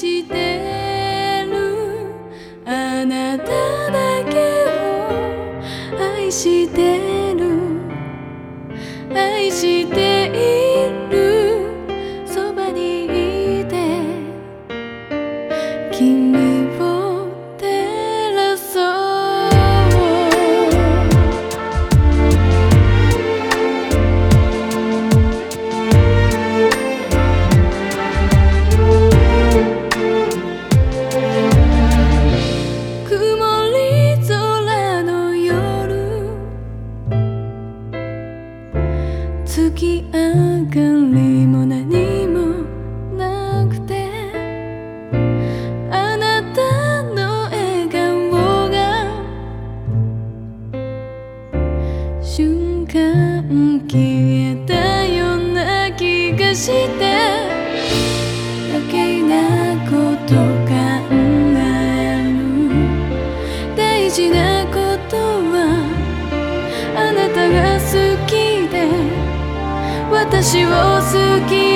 してる。あなただけを愛してる。愛してる。りも何もなくてあなたの笑顔が瞬間消えたような気がして。私を好き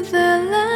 the light.